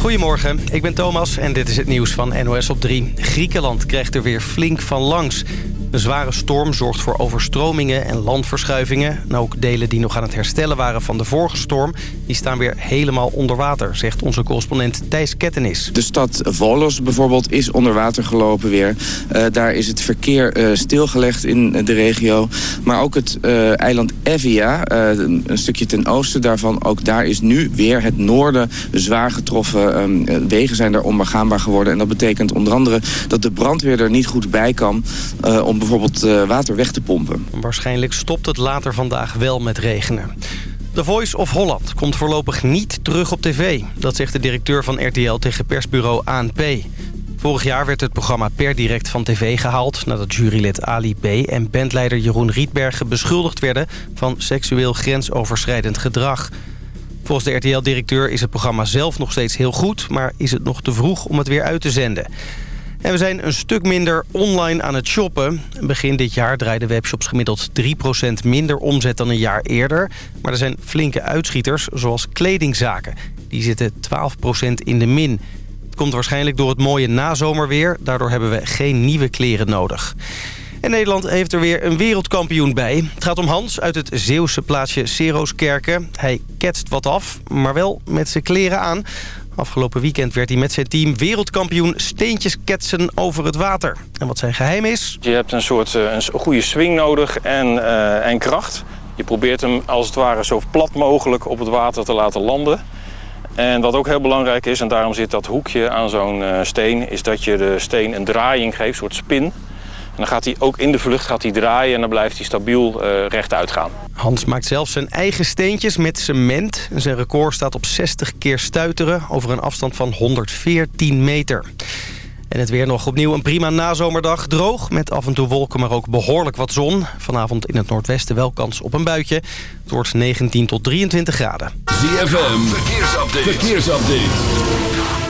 Goedemorgen, ik ben Thomas en dit is het nieuws van NOS op 3. Griekenland krijgt er weer flink van langs. Een zware storm zorgt voor overstromingen en landverschuivingen. En ook delen die nog aan het herstellen waren van de vorige storm... die staan weer helemaal onder water, zegt onze correspondent Thijs Kettenis. De stad Volos bijvoorbeeld is onder water gelopen weer. Uh, daar is het verkeer uh, stilgelegd in de regio. Maar ook het uh, eiland Evia, een stukje ten oosten daarvan... ook daar is nu weer het noorden zwaar getroffen. Um, wegen zijn daar onbegaanbaar geworden. En dat betekent onder andere dat de brandweer er niet goed bij kan... om bijvoorbeeld uh, water weg te pompen. Waarschijnlijk stopt het later vandaag wel met regenen. The Voice of Holland komt voorlopig niet terug op tv. Dat zegt de directeur van RTL tegen persbureau ANP. Vorig jaar werd het programma per direct van tv gehaald... nadat jurylid Ali B. en bandleider Jeroen Rietbergen beschuldigd werden... van seksueel grensoverschrijdend gedrag. Volgens de RTL-directeur is het programma zelf nog steeds heel goed... maar is het nog te vroeg om het weer uit te zenden. En we zijn een stuk minder online aan het shoppen. Begin dit jaar draaiden webshops gemiddeld 3% minder omzet dan een jaar eerder. Maar er zijn flinke uitschieters, zoals kledingzaken. Die zitten 12% in de min. Het komt waarschijnlijk door het mooie nazomerweer. Daardoor hebben we geen nieuwe kleren nodig. En Nederland heeft er weer een wereldkampioen bij. Het gaat om Hans uit het Zeeuwse plaatsje Seroskerken. Hij ketst wat af, maar wel met zijn kleren aan. Afgelopen weekend werd hij met zijn team wereldkampioen steentjes ketsen over het water. En wat zijn geheim is? Je hebt een soort eh, een goede swing nodig en, uh, en kracht. Je probeert hem als het ware zo plat mogelijk op het water te laten landen. En wat ook heel belangrijk is, en daarom zit dat hoekje aan zo'n uh, steen... is dat je de steen een draaiing geeft, een soort spin dan gaat hij ook in de vlucht gaat hij draaien en dan blijft hij stabiel uh, rechtuit gaan. Hans maakt zelf zijn eigen steentjes met cement. Zijn record staat op 60 keer stuiteren over een afstand van 114 meter. En het weer nog opnieuw een prima nazomerdag. Droog, met af en toe wolken, maar ook behoorlijk wat zon. Vanavond in het noordwesten wel kans op een buitje. Het wordt 19 tot 23 graden. ZFM, verkeersupdate. verkeersupdate.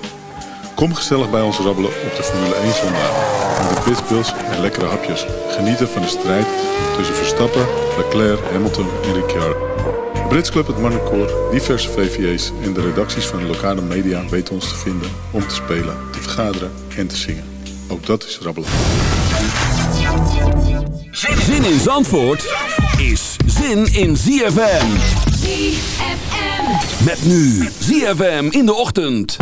Kom gezellig bij ons rabbelen op de Formule 1 zondag. Met de pitbulls en lekkere hapjes. Genieten van de strijd tussen Verstappen, Leclerc, Hamilton en Ricciardo. De Brits Club, het Marnecoor, diverse VVA's en de redacties van de lokale media weten ons te vinden om te spelen, te vergaderen en te zingen. Ook dat is rabbelen. Zin in Zandvoort is zin in ZFM. ZFM. Met nu ZFM in de ochtend.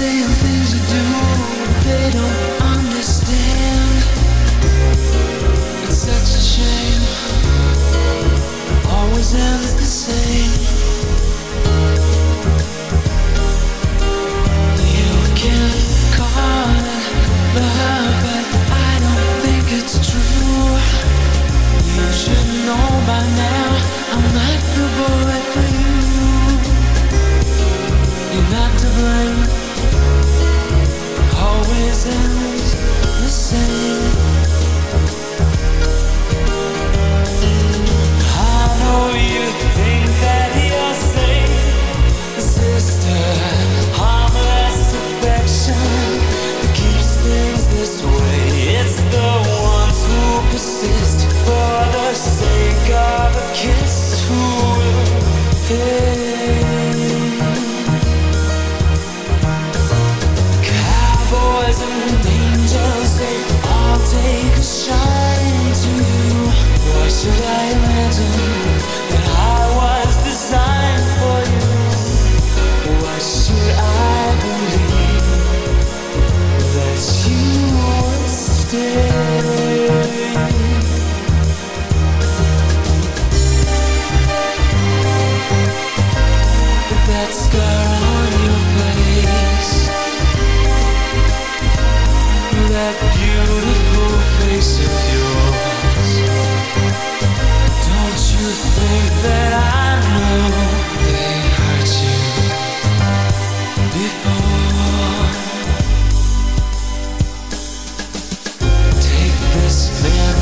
saying things you do they don't understand. It's such a shame. Always ends the same. You can call it love, but I don't think it's true. You should know by now I'm not the boy.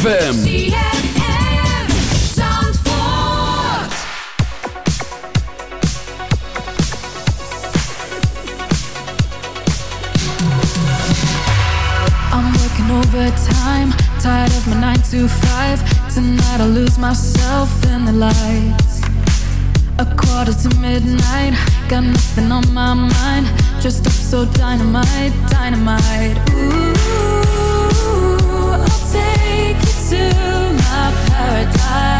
ZFM. overtime Tired of my 9 to 5 Tonight I lose myself in the lights. A quarter to midnight Got nothing on my mind. Dressed up so dynamite, dynamite. Ooh. To my paradise.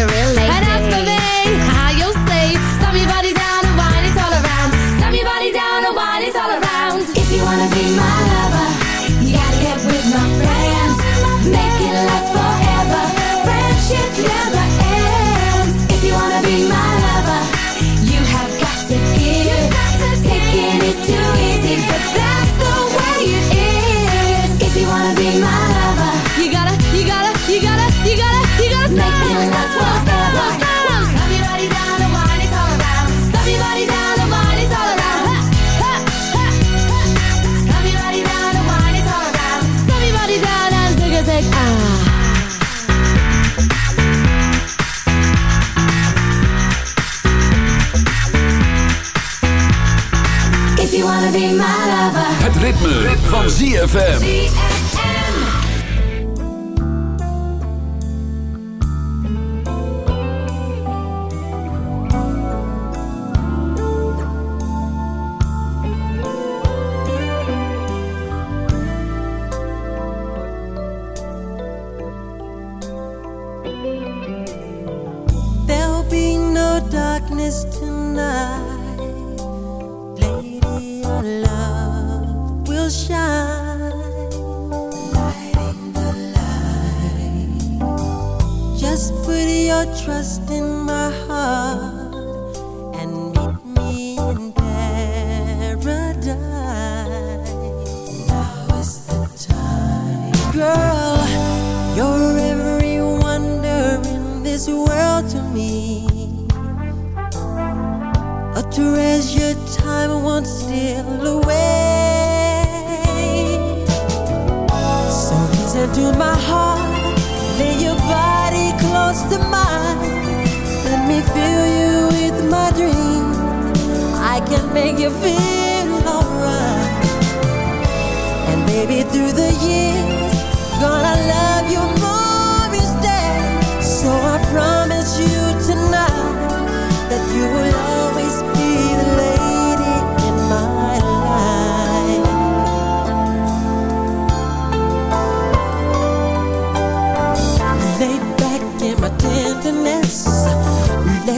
van ZFM. 'Cause your time won't steal away. So listen to my heart, lay your body close to mine. Let me fill you with my dreams. I can make you feel alright. And baby, through the years, gonna love you more each day. So I promise you tonight that you will always be.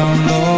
don't know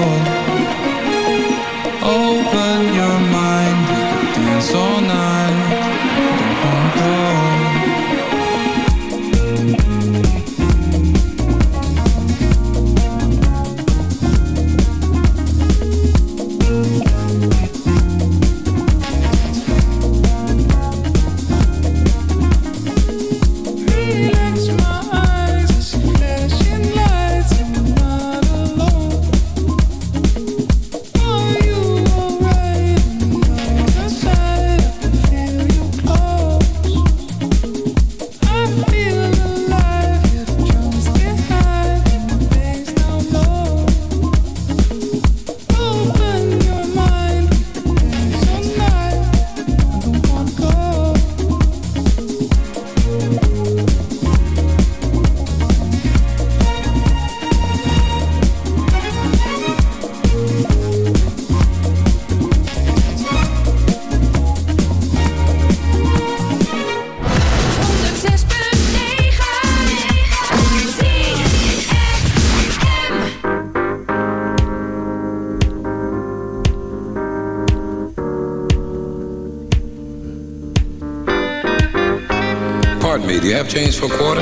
change for quarter.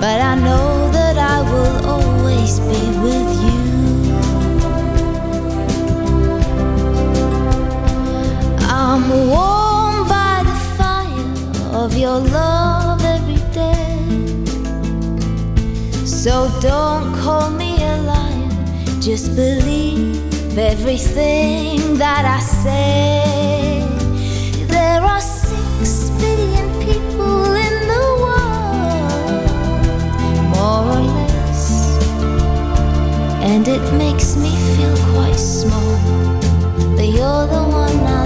but I know that I will always be with you. I'm warmed by the fire of your love every day. So don't call me a liar, just believe everything that I say. There are or less. And it makes me feel quite small. But you're the one I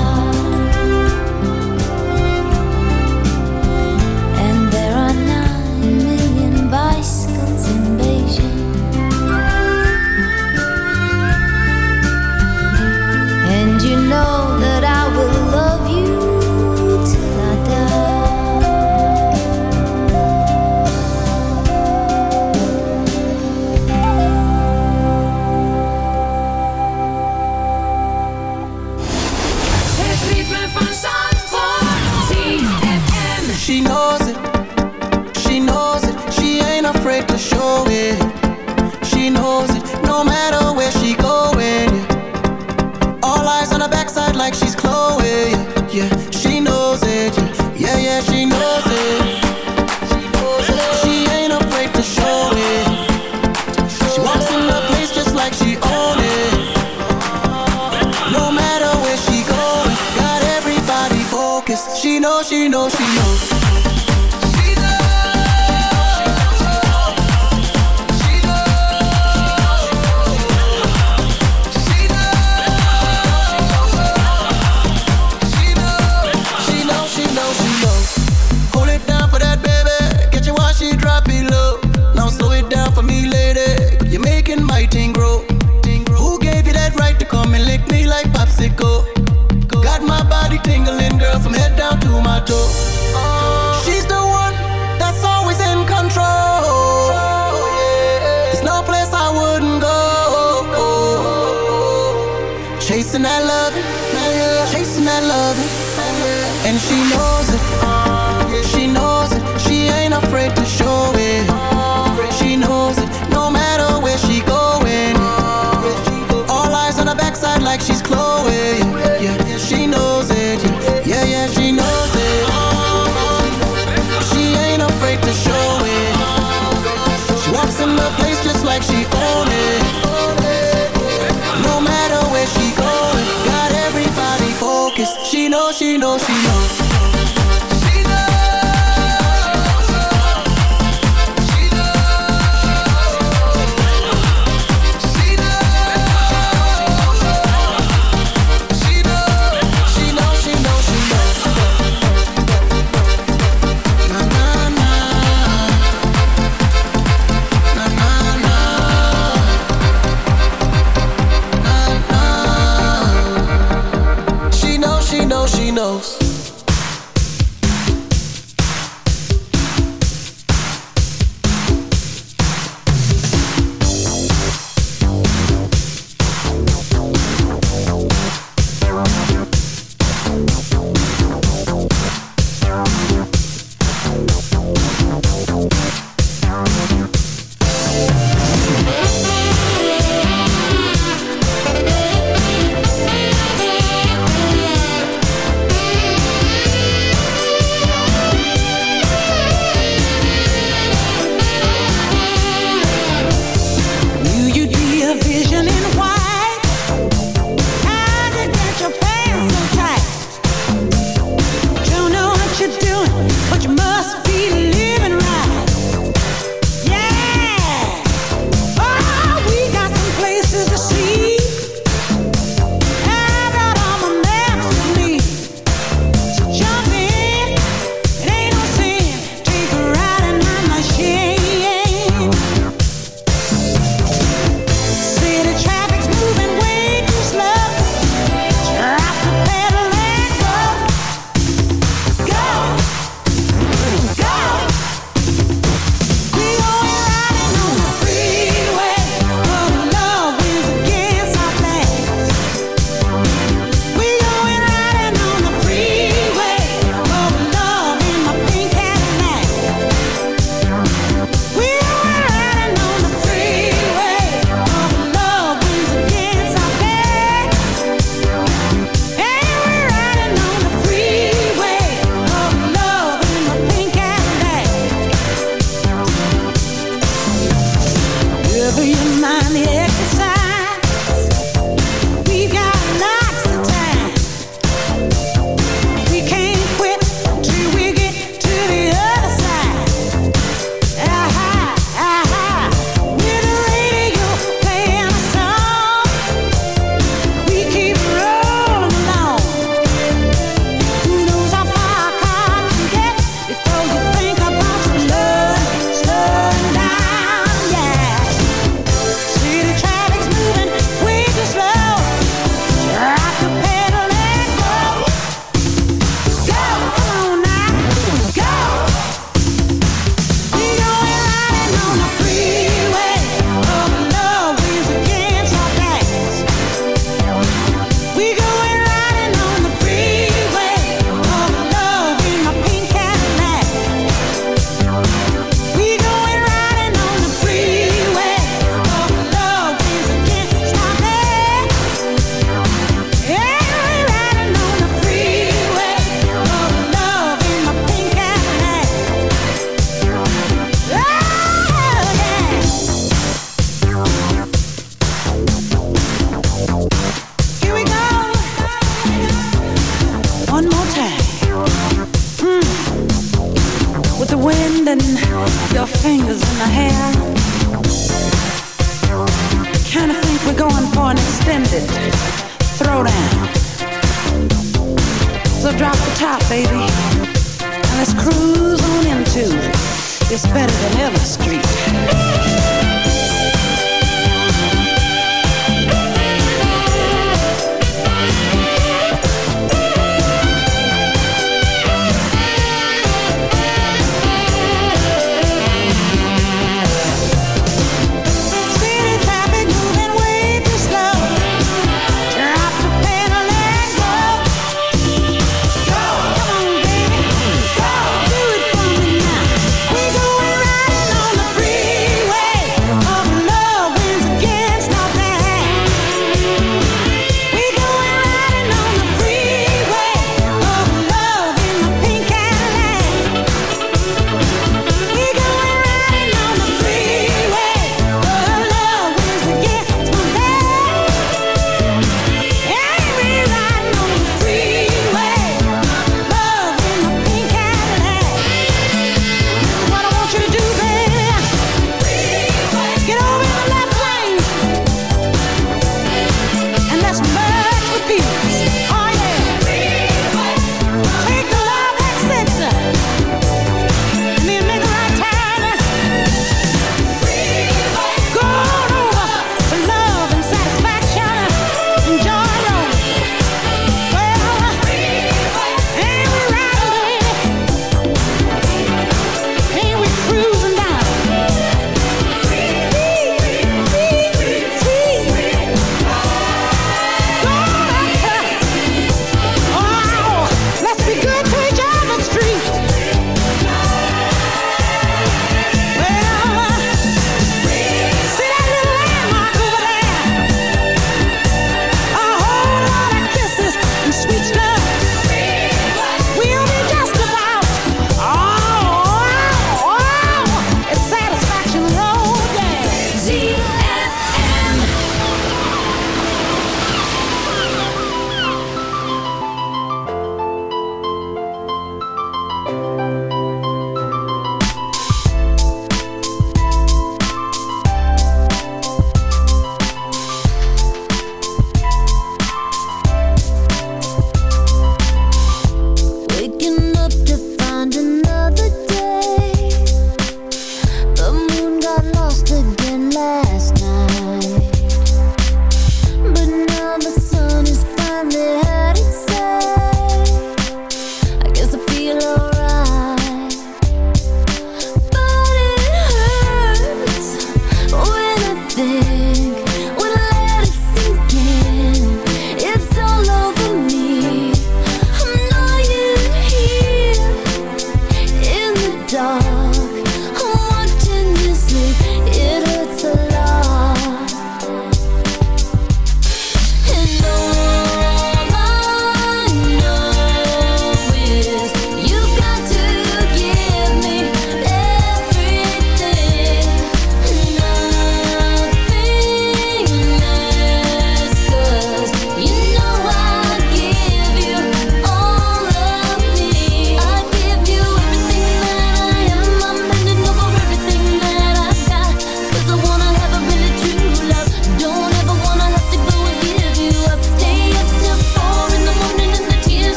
and she knows it. Yeah, she knows it. She ain't afraid to show it. She knows it. No matter where she going, all eyes on her backside like she's Chloe. Yeah, she knows it. Yeah, yeah, she knows it. She ain't afraid to show it. She walks in the place just like she own it. No matter where she going, got everybody focused. She knows, she knows, she knows.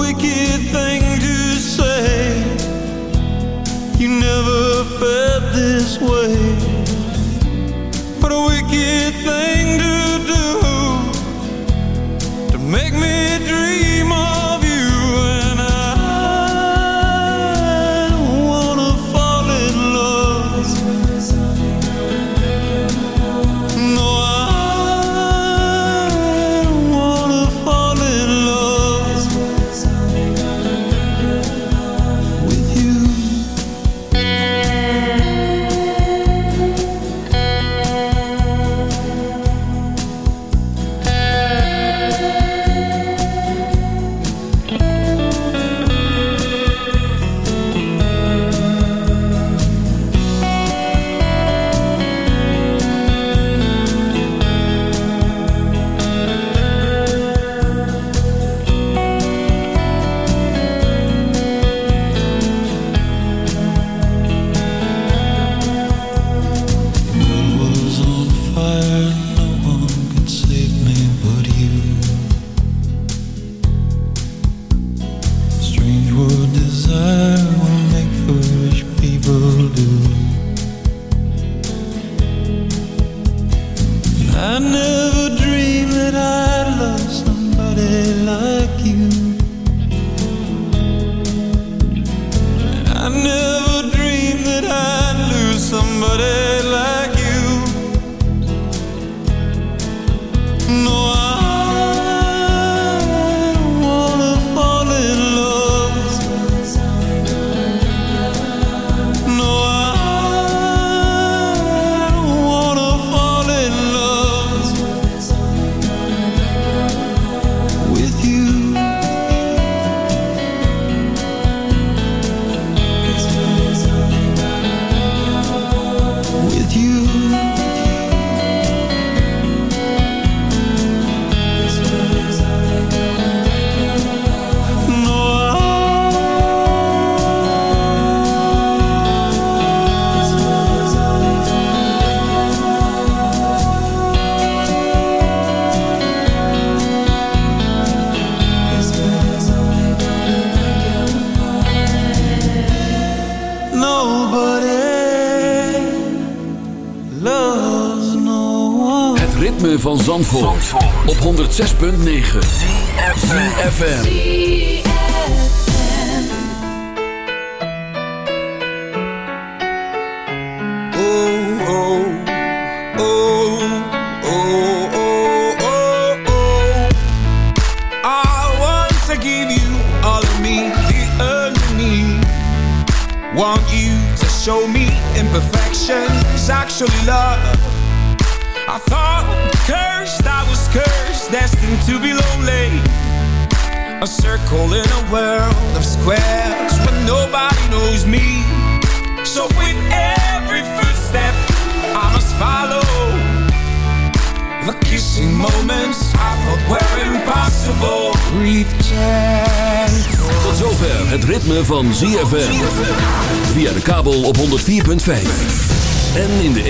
wicked thing to say. You never felt this way. 6.9